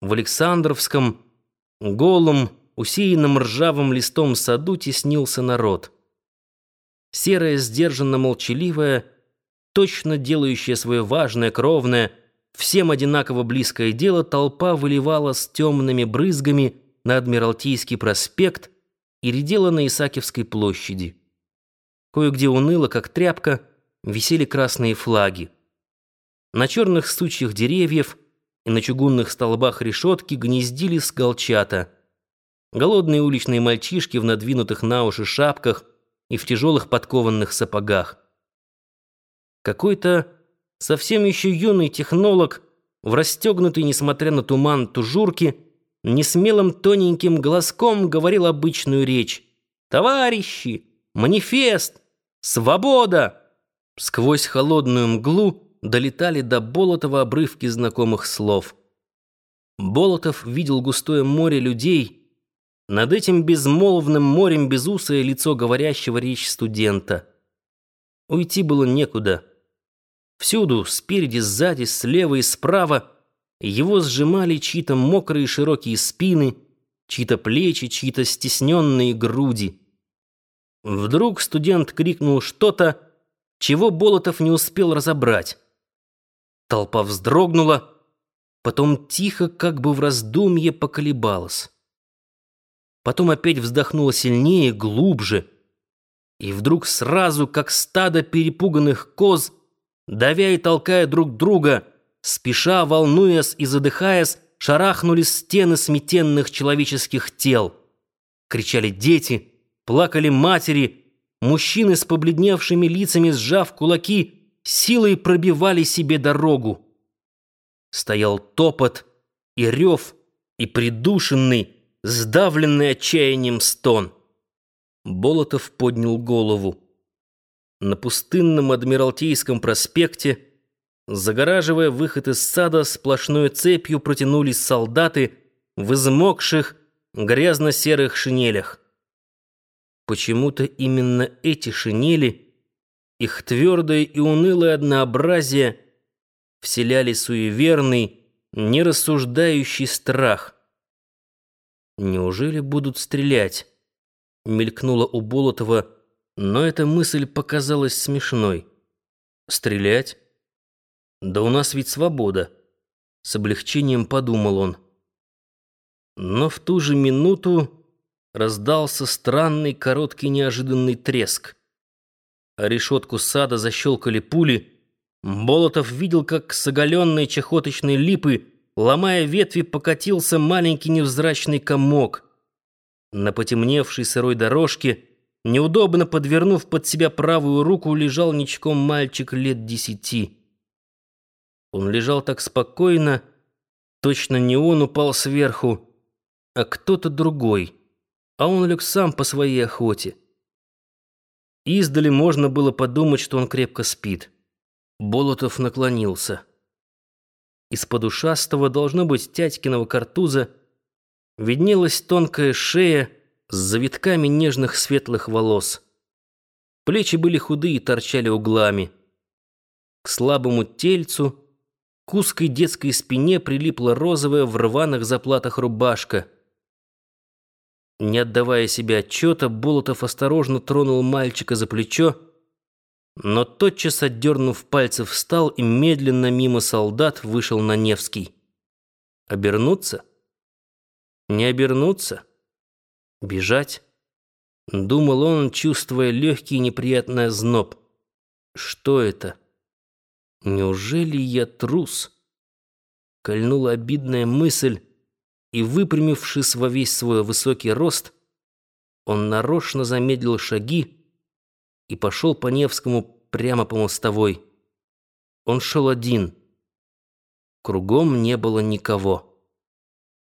В Александровском, голом, усеянном ржавым листом саду теснился народ. Серая, сдержанно молчаливая, точно делающая свое важное, кровное, всем одинаково близкое дело, толпа выливала с темными брызгами на Адмиралтейский проспект и редела на Исаакиевской площади. Кое-где уныло, как тряпка, висели красные флаги. На черных сучьях деревьев и на чугунных столбах решетки гнездились голчата. Голодные уличные мальчишки в надвинутых на уши шапках и в тяжелых подкованных сапогах. Какой-то совсем еще юный технолог в расстегнутой, несмотря на туман, тужурке, несмелым тоненьким голоском говорил обычную речь. «Товарищи! Манифест! Свобода!» Сквозь холодную мглу долетали до Болотова обрывки знакомых слов. Болотов видел густое море людей. Над этим безмолвным морем безусое лицо говорящего речь студента. Уйти было некуда. Всюду, спереди, сзади, слева и справа, его сжимали чьи-то мокрые широкие спины, чьи-то плечи, чьи-то стесненные груди. Вдруг студент крикнул что-то, чего Болотов не успел разобрать. Толпа вздрогнула, потом тихо, как бы в раздумье, поколебалась. Потом опять вздохнула сильнее, глубже, и вдруг сразу, как стадо перепуганных коз, давя и толкая друг друга, спеша, волнуясь и задыхаясь, шарахнулись стены сметенных человеческих тел. Кричали дети, плакали матери, мужчины с побледневшими лицами, сжав кулаки, силой пробивали себе дорогу. Стоял топот и рев, и придушенный, сдавленный отчаянием стон. Болотов поднял голову. На пустынном Адмиралтейском проспекте, загораживая выход из сада, сплошной цепью протянулись солдаты в измокших, грязно-серых шинелях. Почему-то именно эти шинели — их твердое и унылое однообразие вселяли суеверный, нерассуждающий страх. «Неужели будут стрелять?» — мелькнула у Болотова, но эта мысль показалась смешной. «Стрелять? Да у нас ведь свобода!» — с облегчением подумал он. Но в ту же минуту раздался странный короткий неожиданный треск решетку сада защелкали пули. Болотов видел, как с оголенной чахоточной липы, ломая ветви, покатился маленький невзрачный комок. На потемневшей сырой дорожке, неудобно подвернув под себя правую руку, лежал ничком мальчик лет десяти. Он лежал так спокойно, точно не он упал сверху, а кто-то другой, а он лег сам по своей охоте. Издали можно было подумать, что он крепко спит. Болотов наклонился. Из-под ушастого, должно быть, тятькиного картуза, виднелась тонкая шея с завитками нежных светлых волос. Плечи были худые и торчали углами. К слабому тельцу, к узкой детской спине прилипла розовая в рваных заплатах рубашка — не отдавая себе отчета, Болотов осторожно тронул мальчика за плечо, но тотчас, отдернув пальцы, встал и медленно мимо солдат вышел на Невский. Обернуться? Не обернуться? Бежать? Думал он, чувствуя легкий неприятный озноб. Что это? Неужели я трус? Кольнула обидная мысль, и, выпрямившись во весь свой высокий рост, он нарочно замедлил шаги и пошел по Невскому прямо по мостовой. Он шел один. Кругом не было никого.